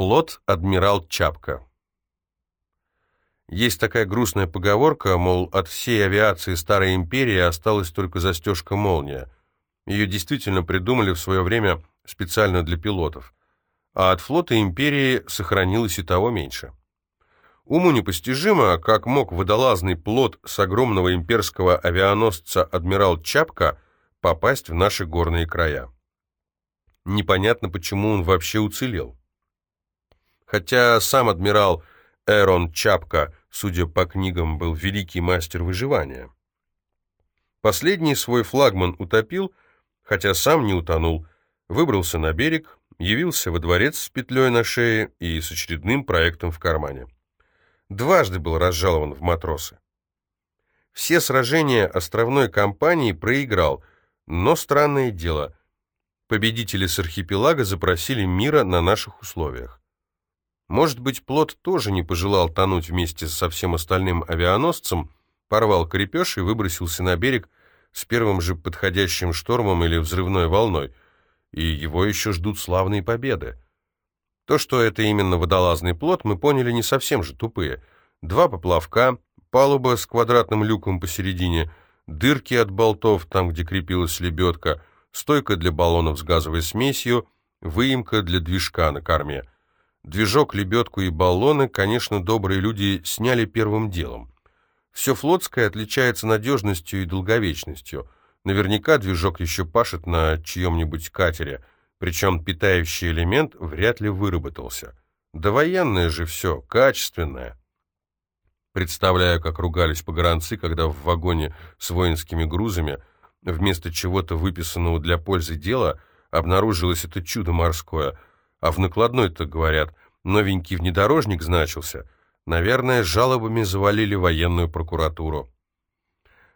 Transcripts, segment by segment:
Плот адмирал Чапка. Есть такая грустная поговорка, мол, от всей авиации Старой Империи осталась только застежка «Молния». Ее действительно придумали в свое время специально для пилотов. А от флота Империи сохранилось и того меньше. Уму непостижимо, как мог водолазный плот с огромного имперского авианосца адмирал Чапка попасть в наши горные края. Непонятно, почему он вообще уцелел. Хотя сам адмирал Эрон Чапка, судя по книгам, был великий мастер выживания. Последний свой флагман утопил, хотя сам не утонул, выбрался на берег, явился во дворец с петлей на шее и с очередным проектом в кармане. Дважды был разжалован в матросы. Все сражения островной компании проиграл, но странное дело, победители с архипелага запросили мира на наших условиях. Может быть, плот тоже не пожелал тонуть вместе со всем остальным авианосцем, порвал крепеж и выбросился на берег с первым же подходящим штормом или взрывной волной, и его еще ждут славные победы. То, что это именно водолазный плот, мы поняли не совсем же тупые. Два поплавка, палуба с квадратным люком посередине, дырки от болтов, там, где крепилась лебедка, стойка для баллонов с газовой смесью, выемка для движка на корме — Движок, лебедку и баллоны, конечно, добрые люди сняли первым делом. Все флотское отличается надежностью и долговечностью. Наверняка движок еще пашет на чьем-нибудь катере, причем питающий элемент вряд ли выработался. Да военное же все, качественное. Представляю, как ругались погранцы, когда в вагоне с воинскими грузами вместо чего-то выписанного для пользы дела обнаружилось это чудо морское — а в накладной-то, говорят, новенький внедорожник значился. Наверное, жалобами завалили военную прокуратуру.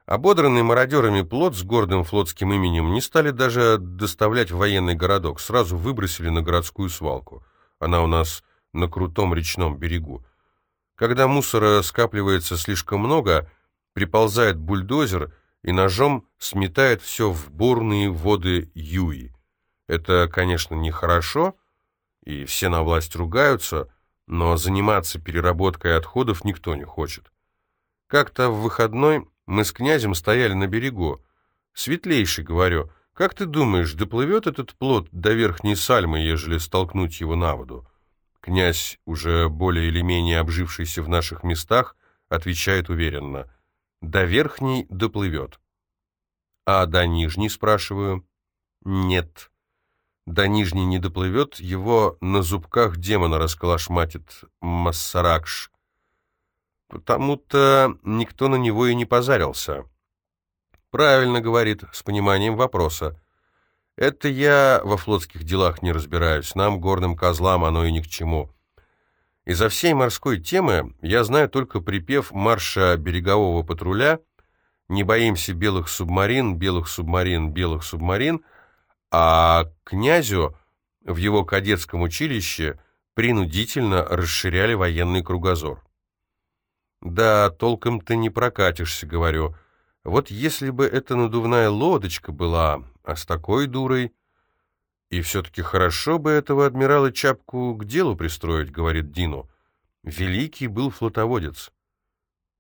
Ободранный мародерами плот с гордым флотским именем не стали даже доставлять в военный городок, сразу выбросили на городскую свалку. Она у нас на крутом речном берегу. Когда мусора скапливается слишком много, приползает бульдозер и ножом сметает все в бурные воды Юи. Это, конечно, нехорошо, и все на власть ругаются, но заниматься переработкой отходов никто не хочет. Как-то в выходной мы с князем стояли на берегу. Светлейший, говорю, как ты думаешь, доплывет этот плод до верхней сальмы, ежели столкнуть его на воду? Князь, уже более или менее обжившийся в наших местах, отвечает уверенно. До верхней доплывет. А до нижней, спрашиваю? Нет. До Нижней не доплывет, его на зубках демона расколошматит Массаракш. Потому-то никто на него и не позарился. Правильно, говорит, с пониманием вопроса. Это я во флотских делах не разбираюсь, нам, горным козлам, оно и ни к чему. Из-за всей морской темы я знаю только припев марша берегового патруля «Не боимся белых субмарин, белых субмарин, белых субмарин», а князю в его кадетском училище принудительно расширяли военный кругозор. «Да, толком-то не прокатишься», — говорю. «Вот если бы эта надувная лодочка была, а с такой дурой...» «И все-таки хорошо бы этого адмирала Чапку к делу пристроить», — говорит Дину. «Великий был флотоводец.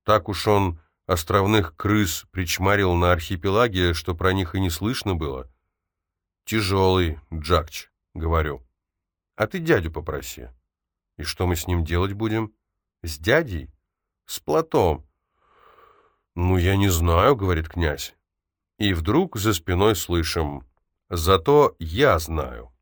Так уж он островных крыс причмарил на архипелаге, что про них и не слышно было». «Тяжелый, Джакч», — говорю. «А ты дядю попроси». «И что мы с ним делать будем?» «С дядей?» «С платом». «Ну, я не знаю», — говорит князь. И вдруг за спиной слышим «Зато я знаю».